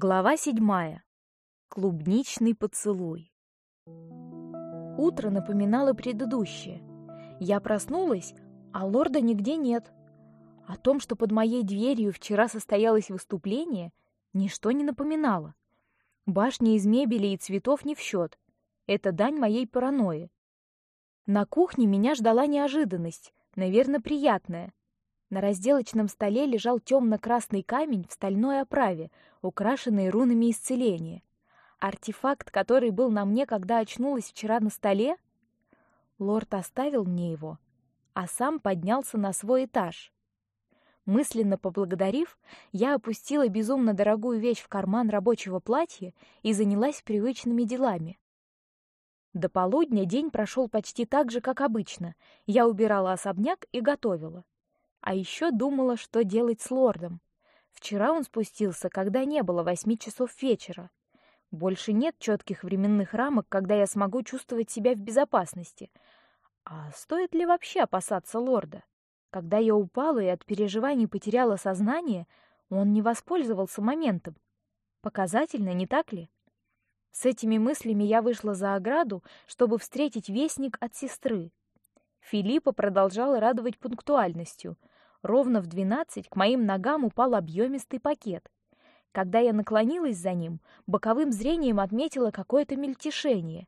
Глава седьмая. Клубничный поцелуй. Утро напоминало предыдущее. Я проснулась, а лорда нигде нет. О том, что под моей дверью вчера состоялось выступление, ничто не напоминало. Башня из мебели и цветов не в счет. Это дань моей паранойи. На кухне меня ждала неожиданность, наверное, приятная. На разделочном столе лежал темно-красный камень в стальной оправе, украшенный рунами исцеления. Артефакт, который был на мне, когда очнулась вчера на столе. Лорд оставил мне его, а сам поднялся на свой этаж. Мысленно поблагодарив, я опустила безумно дорогую вещь в карман рабочего платья и занялась привычными делами. До полудня день прошел почти так же, как обычно. Я убирала особняк и готовила. А еще думала, что делать с лордом. Вчера он спустился, когда не было восьми часов вечера. Больше нет четких временных рамок, когда я смогу чувствовать себя в безопасности. А стоит ли вообще опасаться лорда? Когда я упала и от переживаний потеряла сознание, он не воспользовался моментом. Показательно, не так ли? С этими мыслями я вышла за ограду, чтобы встретить вестник от сестры. Филиппа продолжала радовать пунктуальностью. Ровно в двенадцать к моим ногам упал объемистый пакет. Когда я наклонилась за ним, боковым зрением отметила какое-то мельтешение.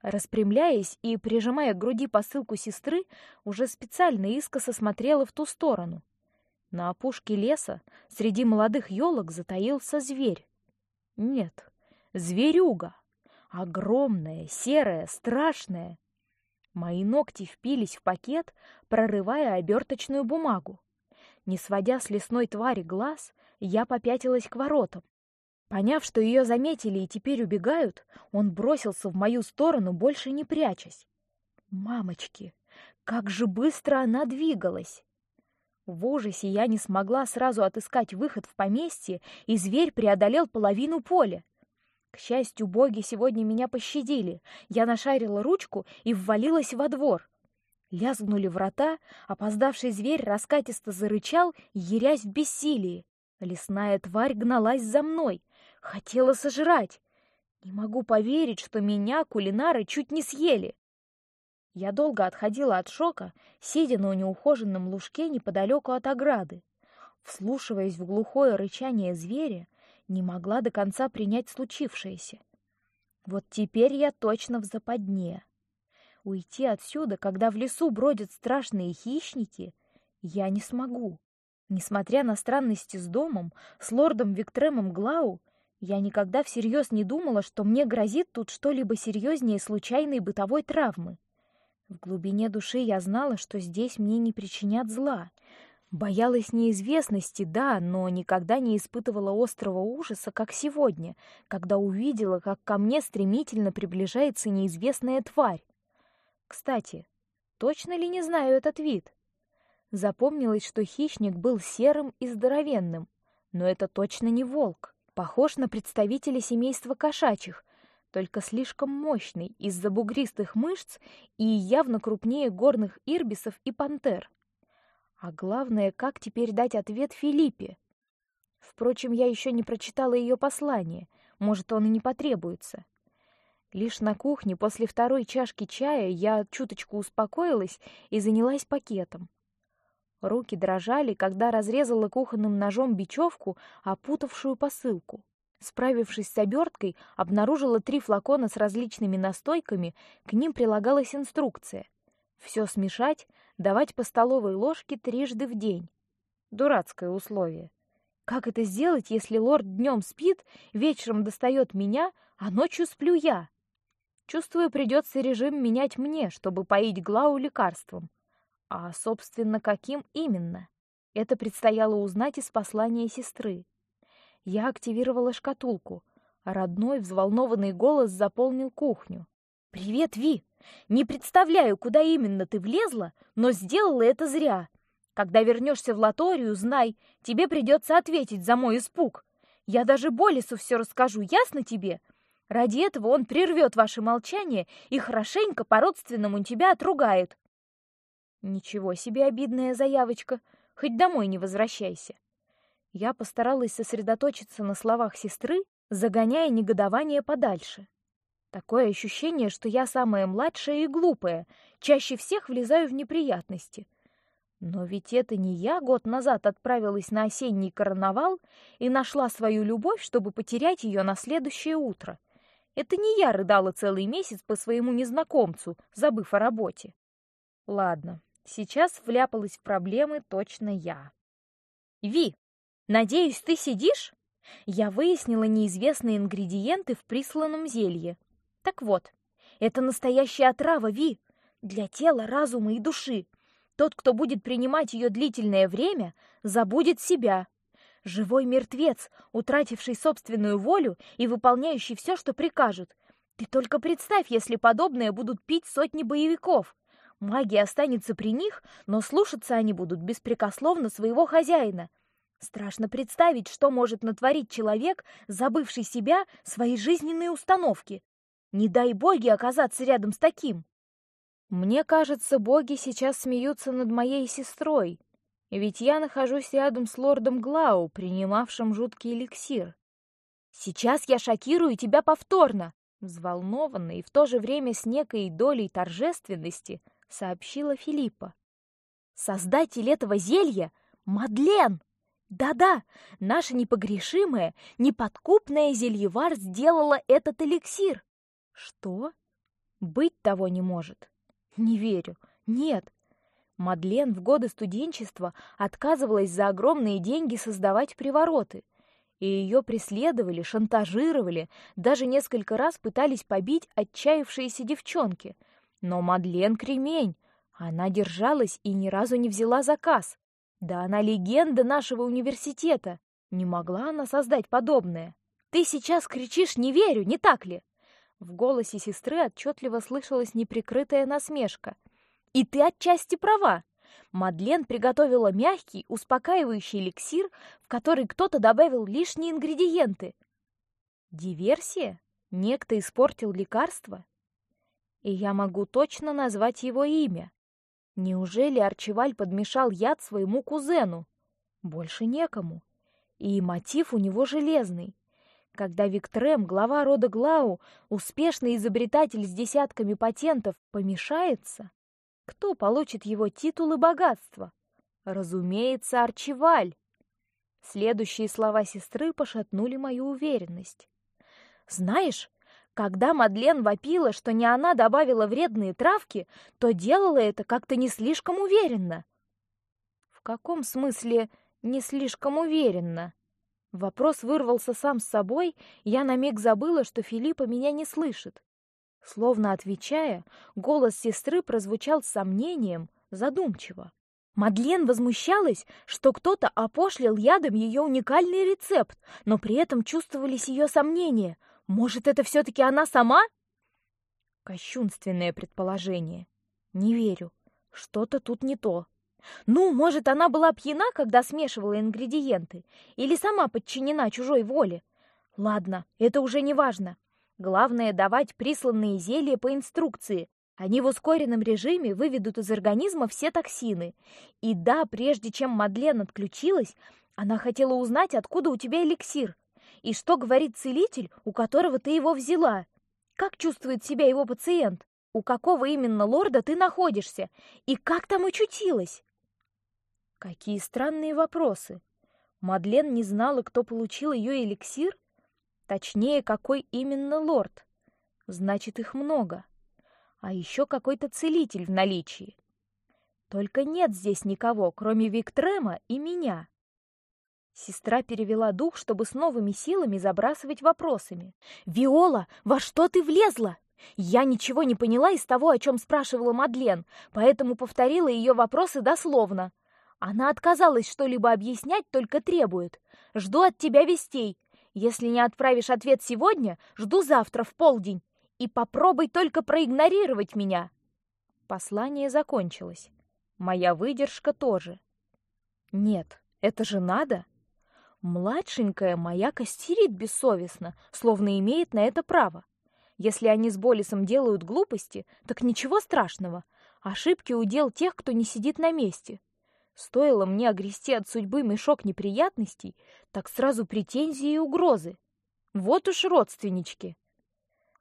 Распрямляясь и прижимая к груди посылку сестры, уже специально искоса смотрела в ту сторону. На опушке леса среди молодых елок затаился зверь. Нет, зверюга, огромная, серая, страшная. Мои ногти впились в пакет, прорывая оберточную бумагу. Не сводя с лесной твари глаз, я попятилась к воротам. Поняв, что ее заметили и теперь убегают, он бросился в мою сторону, больше не прячась. Мамочки, как же быстро она двигалась! В ужасе я не смогла сразу отыскать выход в поместье, и зверь преодолел половину поля. К счастью, боги сегодня меня пощадили. Я нашарила ручку и ввалилась во двор. Лязгнули врата, опоздавший зверь раскатисто зарычал, ерясь в бессилии. Лесная тварь гналась за мной, хотела сожрать. Не могу поверить, что меня кулинары чуть не съели. Я долго отходила от шока, сидя на неухоженном лужке неподалеку от ограды. Вслушиваясь в глухое рычание зверя, не могла до конца принять случившееся. Вот теперь я точно в западне. Уйти отсюда, когда в лесу бродят страшные хищники, я не смогу. Несмотря на странности с домом, с лордом Виктремом Глау, я никогда всерьез не думала, что мне грозит тут что-либо серьезнее случайной бытовой травмы. В глубине души я знала, что здесь мне не причинят зла, Боялась неизвестности, да, но никогда не испытывала острого ужаса, как сегодня, когда увидела, как ко мне стремительно приближается неизвестная тварь. Кстати, точно ли не знаю этот вид? Запомнилось, что хищник был серым и здоровенным, но это точно не волк. Похож на представителя семейства кошачьих, только слишком мощный из-за бугристых мышц и явно крупнее горных ирбисов и пантер. А главное, как теперь дать ответ Филиппе? Впрочем, я еще не прочитала ее послание, может, он и не потребуется. Лишь на кухне после второй чашки чая я чуточку успокоилась и занялась пакетом. Руки дрожали, когда разрезала кухонным ножом бечевку, опутавшую посылку. Справившись с оберткой, обнаружила три флакона с различными настойками, к ним прилагалась инструкция. Все смешать, давать по столовой ложке трижды в день. Дурацкое условие. Как это сделать, если лорд днем спит, вечером достает меня, а ночью сплю я? Чувствую, придется режим менять мне, чтобы поить Глау лекарством. А, собственно, каким именно? Это предстояло узнать из послания сестры. Я активировала шкатулку. Родной взволнованный голос заполнил кухню. Привет, Ви. Не представляю, куда именно ты влезла, но сделала это зря. Когда вернешься в латорию, знай, тебе придется ответить за мой испуг. Я даже Болесу все расскажу, ясно тебе? Ради этого он прервет ваше молчание и хорошенько по-родственному тебя отругает. Ничего себе обидная заявочка. Хоть домой не возвращайся. Я постаралась сосредоточиться на словах сестры, загоняя негодование подальше. Такое ощущение, что я самая младшая и глупая, чаще всех влезаю в неприятности. Но ведь это не я год назад отправилась на осенний карнавал и нашла свою любовь, чтобы потерять ее на следующее утро. Это не я рыдала целый месяц по своему незнакомцу, забыв о работе. Ладно, сейчас вляпалась в проблемы точно я. Ви, надеюсь, ты сидишь? Я выяснила неизвестные ингредиенты в присланном зелье. Так вот, это настоящая отрава, Ви, для тела, разума и души. Тот, кто будет принимать ее длительное время, забудет себя. Живой мертвец, утративший собственную волю и выполняющий все, что прикажут. Ты только представь, если подобное будут пить сотни боевиков. Магия останется при них, но слушаться они будут беспрекословно своего хозяина. Страшно представить, что может натворить человек, забывший себя, свои жизненные установки. Не дай боги оказаться рядом с таким. Мне кажется, боги сейчас смеются над моей сестрой, ведь я нахожусь рядом с лордом Глау, принимавшим жуткий эликсир. Сейчас я шокирую тебя повторно, взволнованно и в то же время с некой долей торжественности сообщила Филиппа. Создатель этого зелья Мадлен. Да-да, наша непогрешимая, неподкупная зельевар сделала этот эликсир. Что? Быть того не может. Не верю. Нет. Мадлен в годы студенчества отказывалась за огромные деньги создавать привороты, и ее преследовали, шантажировали, даже несколько раз пытались побить отчаявшиеся девчонки. Но Мадлен кремень, она держалась и ни разу не взяла заказ. Да она легенда нашего университета. Не могла она создать подобное. Ты сейчас кричишь «не верю», не так ли? В голосе сестры отчетливо слышалась неприкрытая насмешка. И ты отчасти права. Мадлен приготовила мягкий, успокаивающий эликсир, в который кто-то добавил лишние ингредиенты. Диверсия? Некто испортил лекарство? И я могу точно назвать его имя. Неужели Арчеваль подмешал яд своему кузену? Больше некому. И мотив у него железный. Когда Виктрем, глава рода Глау, успешный изобретатель с десятками патентов, помешается, кто получит его титул и богатство? Разумеется, Арчеваль. Следующие слова сестры пошатнули мою уверенность. Знаешь, когда Мадлен вопила, что не она добавила вредные травки, то делала это как-то не слишком уверенно. В каком смысле не слишком уверенно? Вопрос вырвался сам с собой, я на миг забыла, что Филиппа меня не слышит. Словно отвечая, голос сестры прозвучал с сомнением, задумчиво. Мадлен возмущалась, что кто-то опошлил ядом ее уникальный рецепт, но при этом чувствовались ее сомнения. Может, это все-таки она сама? Кощунственное предположение. Не верю. Что-то тут не то. Ну, может, она была пьяна, когда смешивала ингредиенты, или сама подчинена чужой воле. Ладно, это уже не важно. Главное давать присланные зелья по инструкции. Они в ускоренном режиме выведут из организма все токсины. И да, прежде чем Мадлен отключилась, она хотела узнать, откуда у тебя эликсир. И что говорит целитель, у которого ты его взяла? Как чувствует себя его пациент? У какого именно лорда ты находишься? И как там очутилась? Какие странные вопросы. Мадлен не знала, кто получил ее эликсир? Точнее, какой именно лорд. Значит, их много. А еще какой-то целитель в наличии. Только нет здесь никого, кроме Виктрема и меня. Сестра перевела дух, чтобы с новыми силами забрасывать вопросами. «Виола, во что ты влезла?» Я ничего не поняла из того, о чем спрашивала Мадлен, поэтому повторила ее вопросы дословно. Она отказалась что-либо объяснять, только требует. Жду от тебя вестей. Если не отправишь ответ сегодня, жду завтра в полдень. И попробуй только проигнорировать меня. Послание закончилось. Моя выдержка тоже. Нет, это же надо. Младшенькая моя костерит бессовестно, словно имеет на это право. Если они с Болисом делают глупости, так ничего страшного. Ошибки удел тех, кто не сидит на месте. Стоило мне огрести от судьбы мешок неприятностей, так сразу претензии и угрозы. Вот уж родственнички.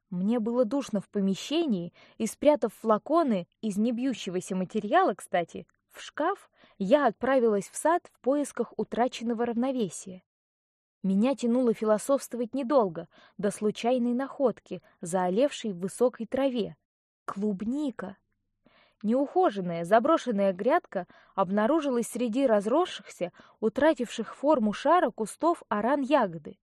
Мне было душно в помещении, и спрятав флаконы из небьющегося материала, кстати, в шкаф, я отправилась в сад в поисках утраченного равновесия. Меня тянуло философствовать недолго, до случайной находки, заолевшей в высокой траве. Клубника. Неухоженная, заброшенная грядка обнаружилась среди разросшихся, утративших форму шара кустов аран ягоды.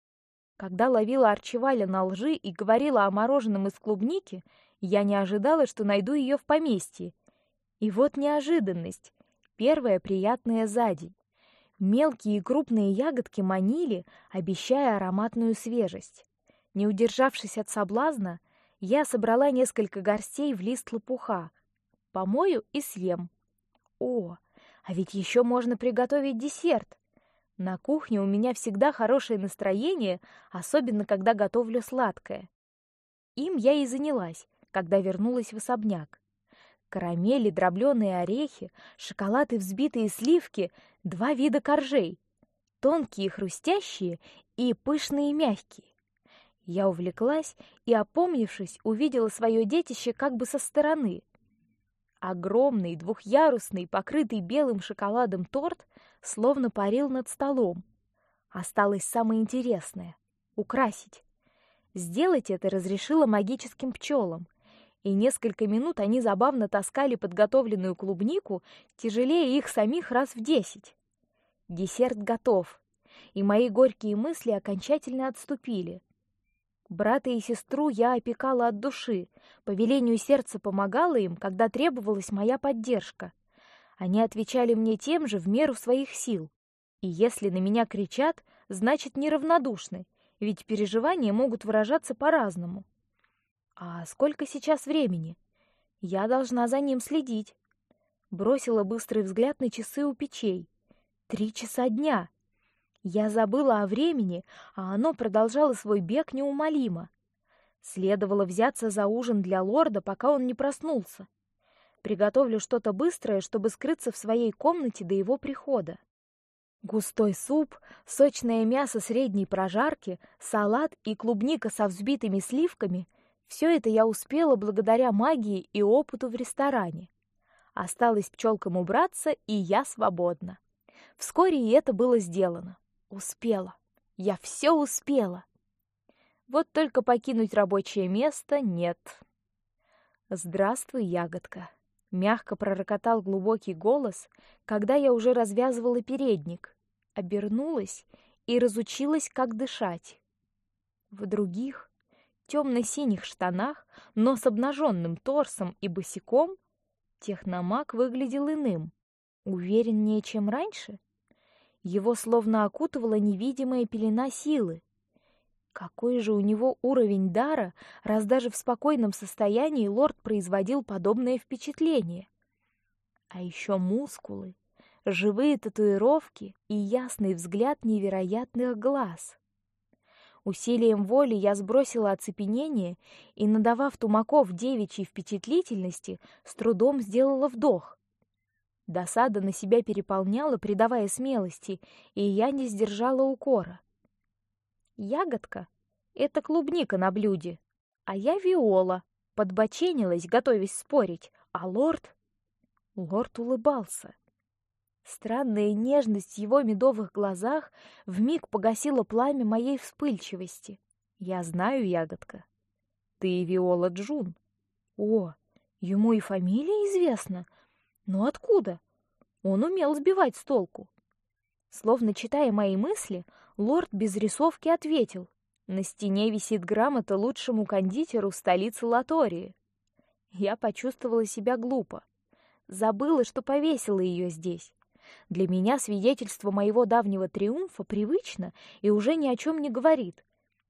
Когда ловила Арчеваля на лжи и говорила о мороженом из клубники, я не ожидала, что найду ее в поместье. И вот неожиданность, первая приятная за день. Мелкие и крупные ягодки манили, обещая ароматную свежесть. Не удержавшись от соблазна, я собрала несколько горстей в лист лопуха, помою и съем. О, а ведь еще можно приготовить десерт. На кухне у меня всегда хорошее настроение, особенно когда готовлю сладкое. Им я и занялась, когда вернулась в особняк. Карамели, дробленые орехи, шоколад и взбитые сливки — два вида коржей. Тонкие, хрустящие и пышные, мягкие. Я увлеклась и, опомнившись, увидела свое детище как бы со стороны — Огромный двухъярусный, покрытый белым шоколадом торт словно парил над столом. Осталось самое интересное — украсить. Сделать это разрешила магическим пчелам, и несколько минут они забавно таскали подготовленную клубнику, тяжелее их самих раз в десять. Десерт готов, и мои горькие мысли окончательно отступили. Брата и сестру я опекала от души, по велению сердца помогала им, когда требовалась моя поддержка. Они отвечали мне тем же в меру своих сил. И если на меня кричат, значит неравнодушны, ведь переживания могут выражаться по-разному. А сколько сейчас времени? Я должна за ним следить. Бросила быстрый взгляд на часы у печей. Три часа дня. Я забыла о времени, а оно продолжало свой бег неумолимо. Следовало взяться за ужин для лорда, пока он не проснулся. Приготовлю что-то быстрое, чтобы скрыться в своей комнате до его прихода. Густой суп, сочное мясо средней прожарки, салат и клубника со взбитыми сливками — все это я успела благодаря магии и опыту в ресторане. Осталось пчелкам убраться, и я свободна. Вскоре и это было сделано. Успела. Я все успела. Вот только покинуть рабочее место нет. Здравствуй, ягодка. Мягко пророкотал глубокий голос, когда я уже развязывала передник, обернулась и разучилась, как дышать. В других темно-синих штанах, но с обнаженным торсом и босиком, техномаг выглядел иным, увереннее, чем раньше. Его словно окутывала невидимая пелена силы. Какой же у него уровень дара, раз даже в спокойном состоянии лорд производил подобное впечатление? А еще мускулы, живые татуировки и ясный взгляд невероятных глаз. Усилием воли я сбросила оцепенение и, надавав Тумаков девичьей впечатлительности, с трудом сделала вдох. Досада на себя переполняла, придавая смелости, и я не сдержала укора. Ягодка — это клубника на блюде, а я виола, подбоченилась, готовясь спорить, а лорд... Лорд улыбался. Странная нежность в его медовых глазах вмиг погасила пламя моей вспыльчивости. Я знаю, ягодка. Ты Виола Джун. О, ему и фамилия известна, но откуда? Он умел сбивать с толку. Словно читая мои мысли, лорд без рисовки ответил: "На стене висит грамота лучшему кондитеру столицы Латории". Я почувствовала себя глупо, забыла, что повесила ее здесь. Для меня свидетельство моего давнего триумфа привычно и уже ни о чем не говорит.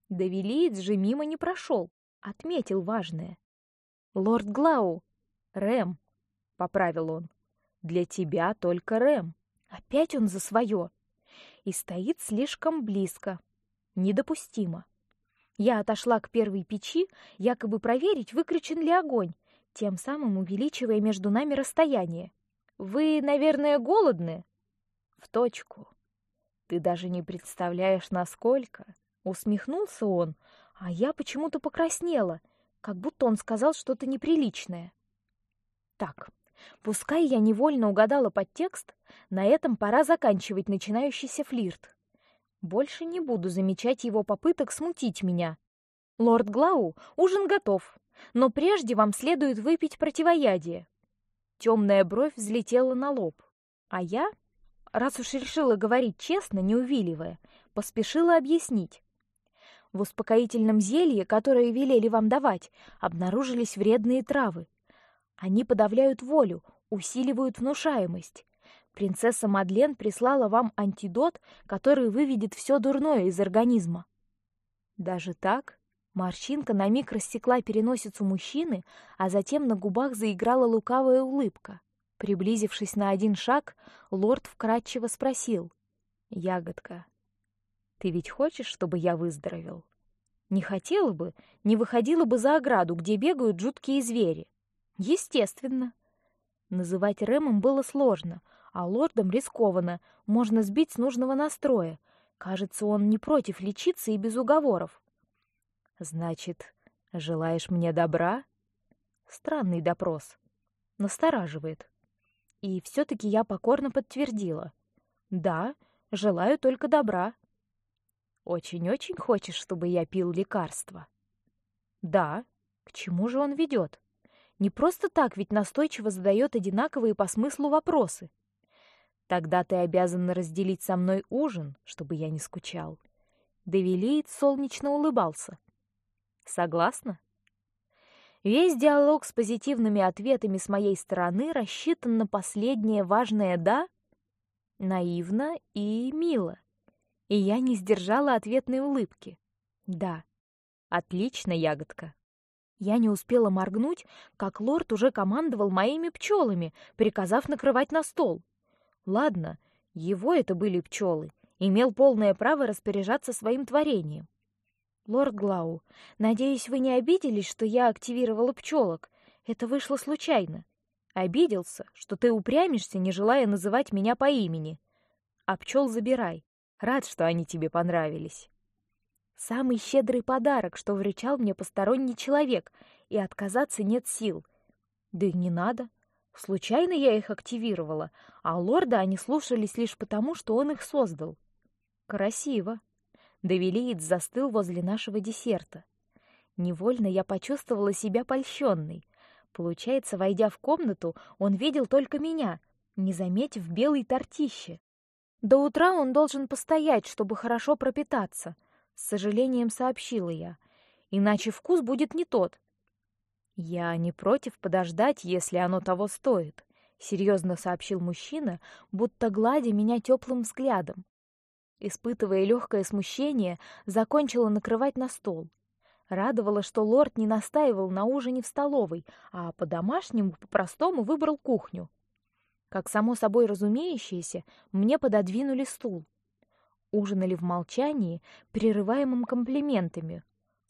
Давилиец же мимо не прошел, отметил важное. Лорд Глау, Рэм, поправил он. Для тебя только Рэм. Опять он за свое. И стоит слишком близко. Недопустимо. Я отошла к первой печи, якобы проверить, выключен ли огонь, тем самым увеличивая между нами расстояние. Вы, наверное, голодны? В точку. Ты даже не представляешь, насколько. Усмехнулся он, а я почему-то покраснела, как будто он сказал что-то неприличное. Так, пускай я невольно угадала подтекст, на этом пора заканчивать начинающийся флирт. Больше не буду замечать его попыток смутить меня. Лорд Глау, ужин готов, но прежде вам следует выпить противоядие. Темная бровь взлетела на лоб, а я, раз уж решила говорить честно, не увиливая, поспешила объяснить. В успокоительном зелье, которое велели вам давать, обнаружились вредные травы. Они подавляют волю, усиливают внушаемость. Принцесса Мадлен прислала вам антидот, который выведет все дурное из организма. Даже так? Морщинка на миг рассекла переносицу мужчины, а затем на губах заиграла лукавая улыбка. Приблизившись на один шаг, лорд вкратчиво спросил: "Ягодка, ты ведь хочешь, чтобы я выздоровел? Не хотела бы, не выходила бы за ограду, где бегают жуткие звери. Естественно. Называть Рэмом было сложно, а лордом рискованно, можно сбить с нужного настроя. Кажется, он не против лечиться и без уговоров. Значит, желаешь мне добра? Странный допрос. Настораживает. И все-таки я покорно подтвердила: да, желаю только добра. Очень-очень хочешь, чтобы я пил лекарства? Да. К чему же он ведет? Не просто так, ведь настойчиво задает одинаковые по смыслу вопросы. Тогда ты обязан разделить со мной ужин, чтобы я не скучал. Девилиец солнечно улыбался. Согласна? Весь диалог с позитивными ответами с моей стороны рассчитан на последнее важное да, наивно и мило и я не сдержала ответной улыбки. Да, отлично, ягодка. Я не успела моргнуть, как лорд уже командовал моими пчелами, приказав накрывать на стол. Ладно, его это были пчелы, имел полное право распоряжаться своим творением. Лорд Глау, надеюсь, вы не обиделись, что я активировала пчелок. Это вышло случайно. Обиделся, что ты упрямишься, не желая называть меня по имени. А пчел забирай. Рад, что они тебе понравились. Самый щедрый подарок, что вручал мне посторонний человек, и отказаться нет сил. Да и не надо. Случайно я их активировала, а лорда они слушались лишь потому, что он их создал. Красиво. Давилиец застыл возле нашего десерта. Невольно я почувствовала себя польщенной. Получается, войдя в комнату, он видел только меня, не заметив белой тортище. До утра он должен постоять, чтобы хорошо пропитаться, с сожалением сообщила я. Иначе вкус будет не тот. Я не против подождать, если оно того стоит, серьезно сообщил мужчина, будто гладя меня теплым взглядом. Испытывая легкое смущение, закончила накрывать на стол. Радовало, что лорд не настаивал на ужине в столовой, а по домашнему, по простому выбрал кухню. Как само собой разумеющееся, мне пододвинули стул. Ужинали в молчании, прерываемом комплиментами.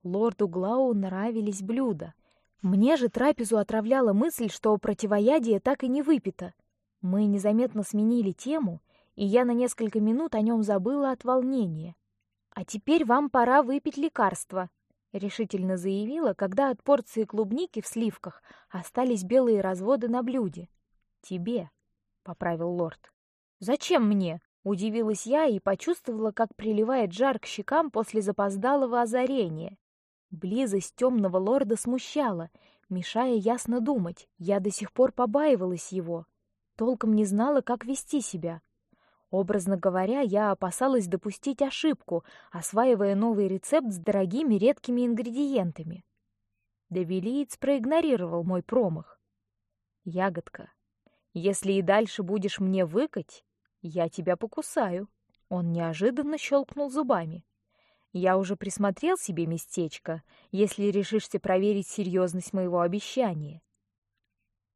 Лорду Глау нравились блюда. Мне же трапезу отравляла мысль, что противоядие так и не выпито. Мы незаметно сменили тему, и я на несколько минут о нем забыла от волнения. А теперь вам пора выпить лекарство, решительно заявила, когда от порции клубники в сливках остались белые разводы на блюде. Тебе поправил лорд. Зачем мне? Удивилась я и почувствовала, как приливает жар к щекам после запоздалого озарения. Близость темного лорда смущала, мешая ясно думать. Я до сих пор побаивалась его, толком не знала, как вести себя. Образно говоря, я опасалась допустить ошибку, осваивая новый рецепт с дорогими редкими ингредиентами. Девилиец проигнорировал мой промах. Ягодка, если и дальше будешь мне выкать, я тебя покусаю. Он неожиданно щелкнул зубами. Я уже присмотрел себе местечко, если решишься проверить серьезность моего обещания.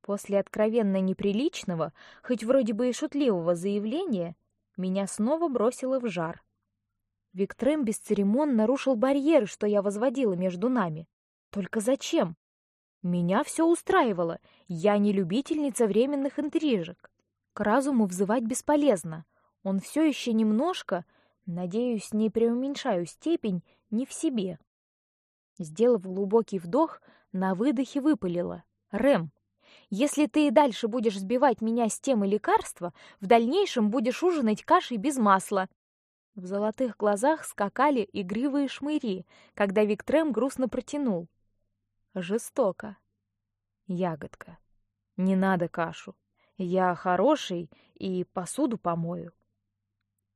После откровенно неприличного, хоть вроде бы и шутливого заявления, меня снова бросило в жар. Виктрем бесцеремонно нарушил барьеры, что я возводила между нами. Только зачем? Меня все устраивало. Я не любительница временных интрижек. К разуму взывать бесполезно. Он все еще немножко, надеюсь, не преуменьшаю степень, не в себе. Сделав глубокий вдох, на выдохе выпалила: "Рэм, если ты и дальше будешь сбивать меня с темы лекарства, в дальнейшем будешь ужинать кашей без масла". В золотых глазах скакали игривые шмыри, когда Виктрем грустно протянул: "Жестоко. Ягодка, не надо кашу. Я хороший и посуду помою.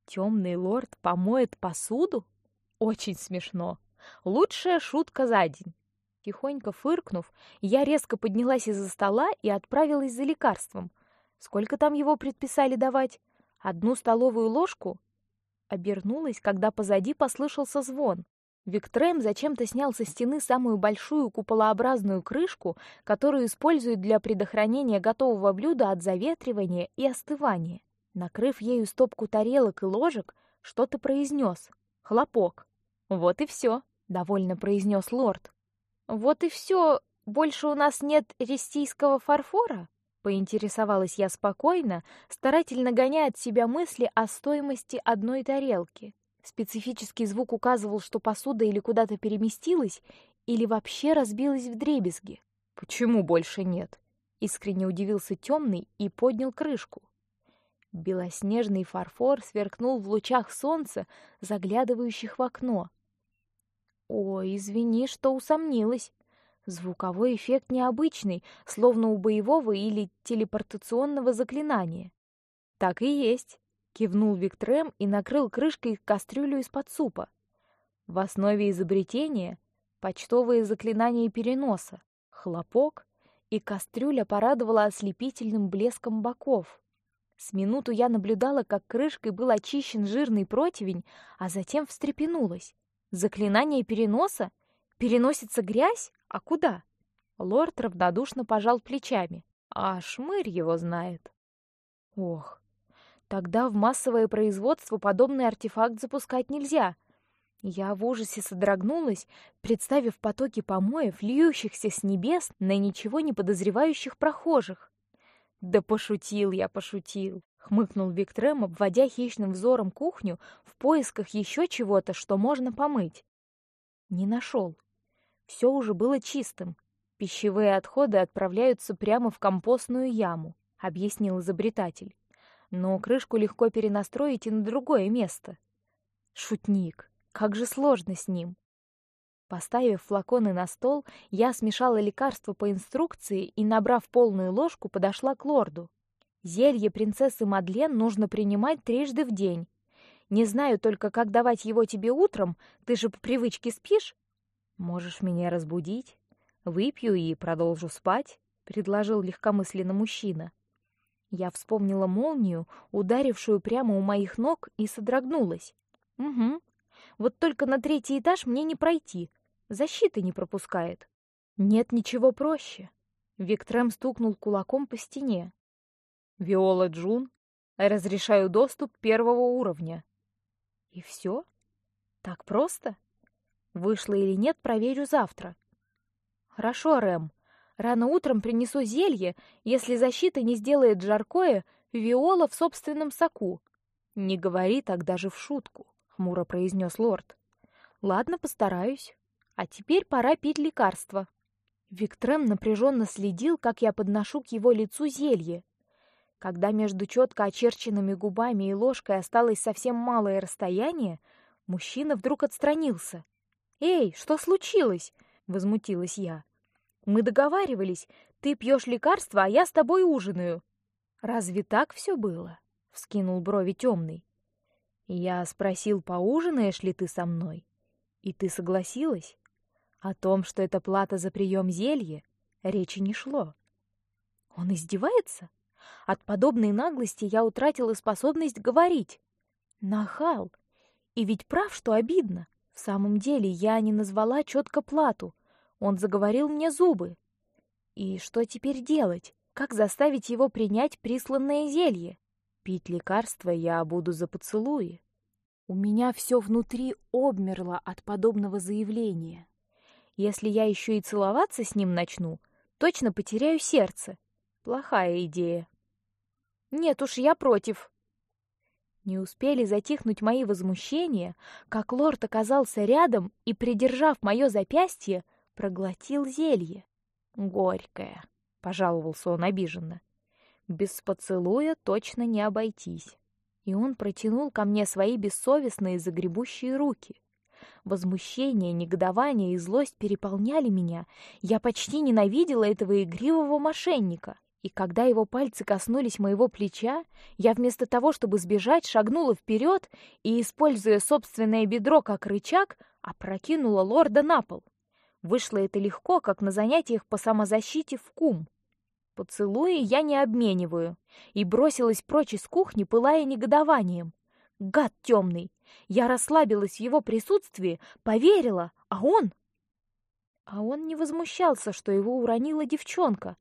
Темный лорд помоет посуду? Очень смешно. Лучшая шутка за день. Тихонько фыркнув, я резко поднялась из-за стола и отправилась за лекарством. Сколько там его предписали давать? Одну столовую ложку? Обернулась, когда позади послышался звон. Виктрем зачем-то снял со стены самую большую куполообразную крышку, которую используют для предохранения готового блюда от заветривания и остывания. Накрыв ею стопку тарелок и ложек, что-то произнес. Хлопок. Вот и все, довольно произнес лорд. Вот и все. Больше у нас нет рестийского фарфора? Поинтересовалась я спокойно, старательно гоняя от себя мысли о стоимости одной тарелки. Специфический звук указывал, что посуда или куда-то переместилась, или вообще разбилась в дребезги. Почему больше нет? Искренне удивился темный и поднял крышку. Белоснежный фарфор сверкнул в лучах солнца, заглядывающих в окно. Ой, извини, что усомнилась. Звуковой эффект необычный, словно у боевого или телепортационного заклинания. Так и есть кивнул Виктрем и накрыл крышкой кастрюлю из-под супа. В основе изобретения почтовые заклинания переноса, хлопок, и кастрюля порадовала ослепительным блеском боков. С минуту я наблюдала, как крышкой был очищен жирный противень, а затем встрепенулась. Заклинание переноса? Переносится грязь? А куда? Лорд равнодушно пожал плечами. А шмырь его знает. Ох, Тогда в массовое производство подобный артефакт запускать нельзя. Я в ужасе содрогнулась, представив потоки помоев, льющихся с небес на ничего не подозревающих прохожих. Да пошутил я, пошутил, хмыкнул Виктрем, обводя хищным взором кухню в поисках еще чего-то, что можно помыть. Не нашел. Все уже было чистым. Пищевые отходы отправляются прямо в компостную яму, объяснил изобретатель но крышку легко перенастроить и на другое место. Шутник, как же сложно с ним. Поставив флаконы на стол, я смешала лекарство по инструкции и, набрав полную ложку, подошла к лорду. Зелье принцессы Мадлен нужно принимать трижды в день. Не знаю только, как давать его тебе утром. Ты же по привычке спишь. Можешь меня разбудить. Выпью и продолжу спать, предложил легкомысленно мужчина. Я вспомнила молнию, ударившую прямо у моих ног, и содрогнулась. Угу. Вот только на третий этаж мне не пройти. Защита не пропускает. Нет ничего проще. Виктрем стукнул кулаком по стене. Виола Джун, разрешаю доступ первого уровня. И все? Так просто? Вышло или нет, проверю завтра. Хорошо, Рэм. Рано утром принесу зелье, если защита не сделает жаркое виола в собственном соку. Не говори так даже в шутку, хмуро произнес лорд. Ладно, постараюсь. А теперь пора пить лекарство. Виктрем напряженно следил, как я подношу к его лицу зелье. Когда между четко очерченными губами и ложкой осталось совсем малое расстояние, мужчина вдруг отстранился. Эй, что случилось? возмутилась я. Мы договаривались, ты пьешь лекарства, а я с тобой ужинаю. Разве так все было? Вскинул брови темный. Я спросил, поужинаешь ли ты со мной, и ты согласилась. О том, что это плата за прием зелья, речи не шло. Он издевается? От подобной наглости я утратила способность говорить. Нахал. И ведь прав, что обидно. В самом деле я не назвала четко плату, он заговорил мне зубы. И что теперь делать? Как заставить его принять присланное зелье? Пить лекарство я буду за поцелуи. У меня все внутри обмерло от подобного заявления. Если я еще и целоваться с ним начну, точно потеряю сердце. Плохая идея. Нет уж, я против. Не успели затихнуть мои возмущения, как лорд оказался рядом и, придержав мое запястье, проглотил зелье. Горькое, пожаловался он обиженно. Без поцелуя точно не обойтись. И он протянул ко мне свои бессовестные загребущие руки. Возмущение, негодование и злость переполняли меня. Я почти ненавидела этого игривого мошенника. И когда его пальцы коснулись моего плеча, я вместо того, чтобы сбежать, шагнула вперед и, используя собственное бедро как рычаг, опрокинула лорда на пол. Вышло это легко, как на занятиях по самозащите в кум. Поцелуи я не обмениваю, и бросилась прочь из кухни, пылая негодованием. Гад темный! Я расслабилась в его присутствии, поверила, а он... А он не возмущался, что его уронила девчонка.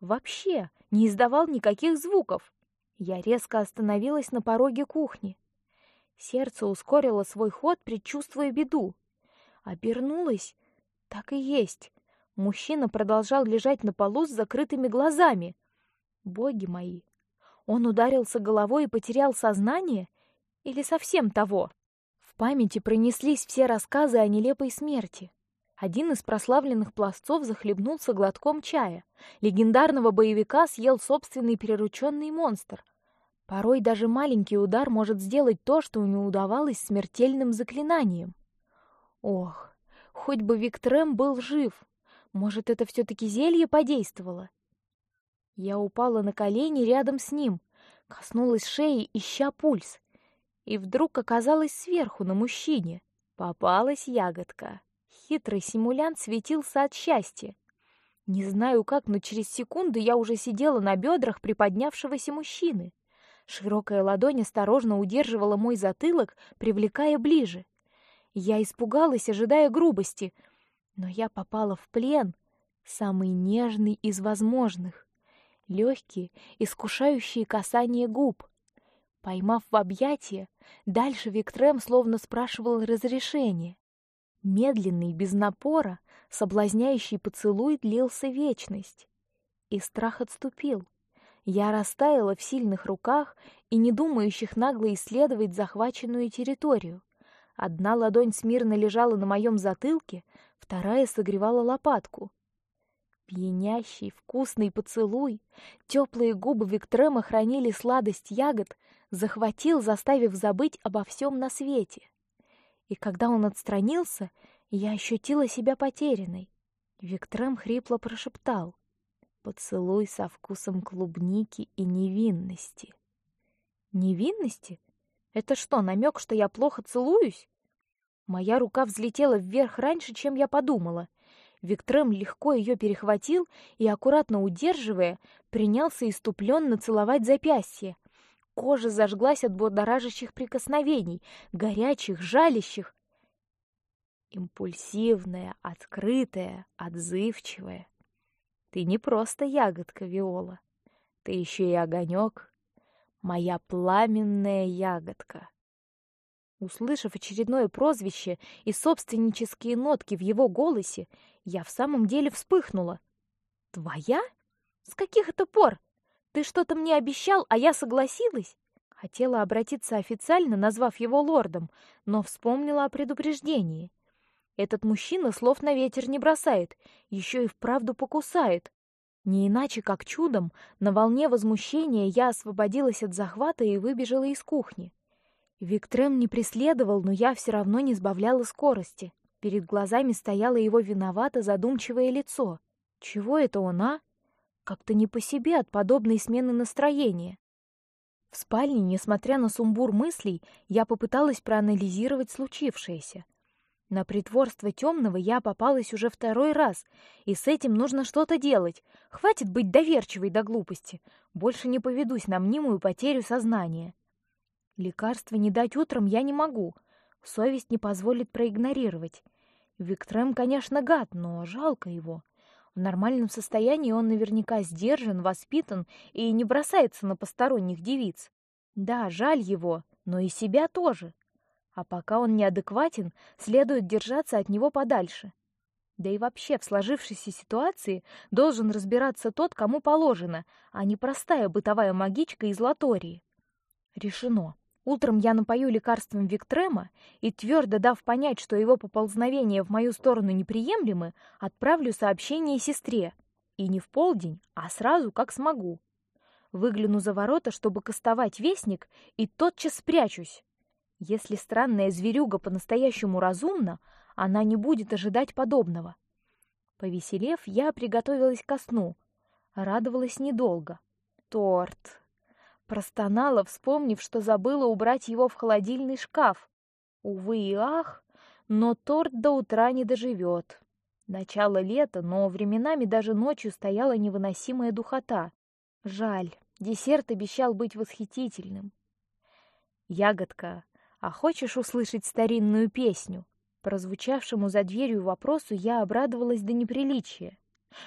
Вообще не издавал никаких звуков. Я резко остановилась на пороге кухни. Сердце ускорило свой ход, предчувствуя беду. Обернулась. Так и есть. Мужчина продолжал лежать на полу с закрытыми глазами. Боги мои! Он ударился головой и потерял сознание? Или совсем того? В памяти пронеслись все рассказы о нелепой смерти. Один из прославленных пловцов захлебнулся глотком чая. Легендарного боевика съел собственный прирученный монстр. Порой даже маленький удар может сделать то, что не удавалось смертельным заклинанием. Ох, хоть бы Виктрем был жив. Может, это все-таки зелье подействовало? Я упала на колени рядом с ним, коснулась шеи, ища пульс, и вдруг оказалась сверху на мужчине. Попалась ягодка. Хитрый симулянт светился от счастья. Не знаю как, но через секунду я уже сидела на бедрах приподнявшегося мужчины. Широкая ладонь осторожно удерживала мой затылок, привлекая ближе. Я испугалась, ожидая грубости, но я попала в плен, самый нежный из возможных. Легкие, искушающие касания губ. Поймав в объятия, дальше Виктрем словно спрашивал разрешения. Медленный, без напора, соблазняющий поцелуй длился вечность, и страх отступил. Я растаяла в сильных руках и не думающих нагло исследовать захваченную территорию. Одна ладонь смирно лежала на моем затылке, вторая согревала лопатку. Пьянящий, вкусный поцелуй, теплые губы Виктрема хранили сладость ягод, захватил, заставив забыть обо всем на свете и когда он отстранился, я ощутила себя потерянной. Виктрем хрипло прошептал: "Поцелуй со вкусом клубники и невинности". Невинности? Это что, намек, что я плохо целуюсь? Моя рука взлетела вверх раньше, чем я подумала. Виктрем легко ее перехватил и, аккуратно удерживая, принялся иступленно целовать запястье. Кожа зажглась от будоражащих прикосновений, горячих, жалящих. Импульсивная, открытая, отзывчивая. Ты не просто ягодка, Виола. Ты еще и огонек. Моя пламенная ягодка. Услышав очередное прозвище и собственнические нотки в его голосе, я в самом деле вспыхнула. Твоя? С каких это пор? Ты что-то мне обещал, а я согласилась. Хотела обратиться официально, назвав его лордом, но вспомнила о предупреждении. Этот мужчина слов на ветер не бросает, еще и вправду покусает. Не иначе как чудом, на волне возмущения я освободилась от захвата и выбежала из кухни. Виктрем не преследовал, но я все равно не сбавляла скорости. Перед глазами стояло его виновато задумчивое лицо. Чего это он, а? Как-то не по себе от подобной смены настроения. В спальне, несмотря на сумбур мыслей, я попыталась проанализировать случившееся. На притворство темного я попалась уже второй раз, и с этим нужно что-то делать. Хватит быть доверчивой до глупости. Больше не поведусь на мнимую потерю сознания. Лекарства не дать утром я не могу. Совесть не позволит проигнорировать. Виктрем, конечно, гад, но жалко его. В нормальном состоянии он наверняка сдержан, воспитан и не бросается на посторонних девиц. Да, жаль его, но и себя тоже. А пока он неадекватен, следует держаться от него подальше. Да и вообще в сложившейся ситуации должен разбираться тот, кому положено, а не простая бытовая магичка из латории. Решено. Утром я напою лекарством Виктрема и, твердо дав понять, что его поползновения в мою сторону неприемлемы, отправлю сообщение сестре. И не в полдень, а сразу, как смогу. Выгляну за ворота, чтобы кастовать вестник, и тотчас спрячусь. Если странная зверюга по-настоящему разумна, она не будет ожидать подобного. Повеселев, я приготовилась ко сну. Радовалась недолго. Торт. Простонала, вспомнив, что забыла убрать его в холодильный шкаф. Увы и ах, но торт до утра не доживет. Начало лета, но временами даже ночью стояла невыносимая духота. Жаль, десерт обещал быть восхитительным. Ягодка, а хочешь услышать старинную песню? Прозвучавшему за дверью вопросу я обрадовалась до неприличия.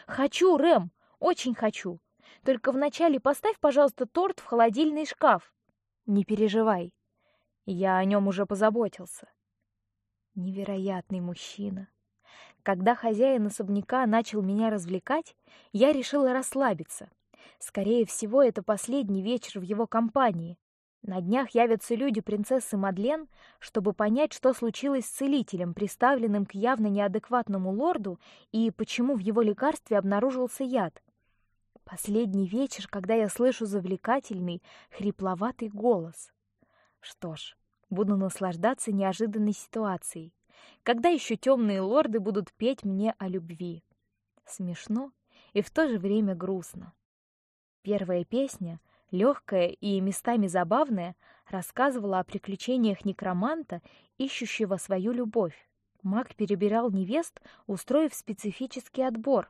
Хочу, Рэм, очень хочу. Только вначале поставь, пожалуйста, торт в холодильный шкаф. Не переживай, я о нем уже позаботился. Невероятный мужчина. Когда хозяин особняка начал меня развлекать, я решила расслабиться. Скорее всего, это последний вечер в его компании. На днях явятся люди принцессы Мадлен, чтобы понять, что случилось с целителем, приставленным к явно неадекватному лорду, и почему в его лекарстве обнаружился яд. Последний вечер, когда я слышу завлекательный, хрипловатый голос. Что ж, буду наслаждаться неожиданной ситуацией. Когда еще темные лорды будут петь мне о любви? Смешно и в то же время грустно. Первая песня, легкая и местами забавная, рассказывала о приключениях некроманта, ищущего свою любовь. Маг перебирал невест, устроив специфический отбор.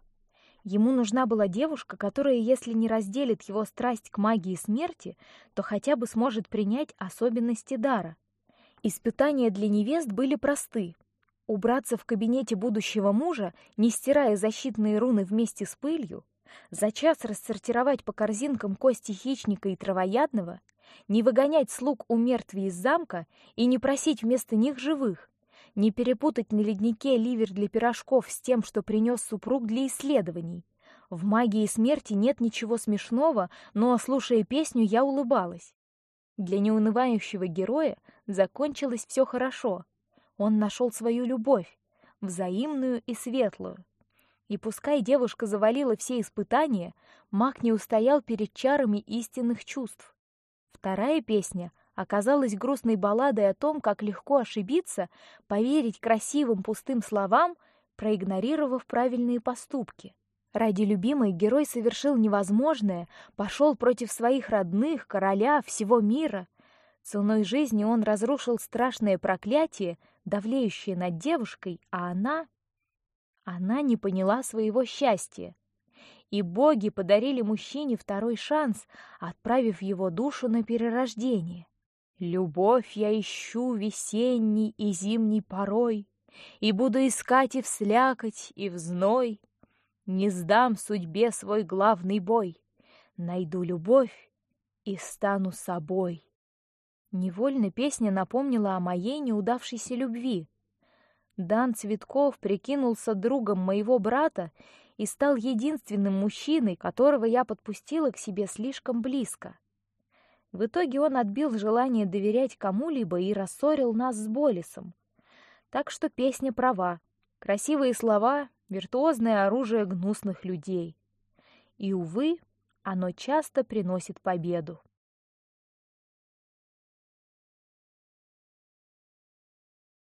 Ему нужна была девушка, которая, если не разделит его страсть к магии смерти, то хотя бы сможет принять особенности дара. Испытания для невест были просты: убраться в кабинете будущего мужа, не стирая защитные руны вместе с пылью, за час рассортировать по корзинкам кости хищника и травоядного, не выгонять слуг у мертвей из замка и не просить вместо них живых, не перепутать на леднике ливер для пирожков с тем, что принес супруг для исследований. В магии смерти нет ничего смешного, но слушая песню, я улыбалась. Для неунывающего героя закончилось все хорошо. Он нашел свою любовь, взаимную и светлую. И пускай девушка завалила все испытания, маг не устоял перед чарами истинных чувств. Вторая песня оказалась грустной балладой о том, как легко ошибиться, поверить красивым пустым словам, проигнорировав правильные поступки. Ради любимой герой совершил невозможное, пошел против своих родных, короля, всего мира. Ценой жизни он разрушил страшное проклятие, давлеющее над девушкой, а она она не поняла своего счастья. И боги подарили мужчине второй шанс, отправив его душу на перерождение. Любовь я ищу весенней и зимней порой, И буду искать и в слякоть, и в зной. Не сдам судьбе свой главный бой, Найду любовь и стану собой. Невольно песня напомнила о моей неудавшейся любви. Дан Цветков прикинулся другом моего брата и стал единственным мужчиной, которого я подпустила к себе слишком близко. В итоге он отбил желание доверять кому-либо и рассорил нас с Болисом. Так что песня права. Красивые слова, виртуозное оружие гнусных людей. И увы, оно часто приносит победу.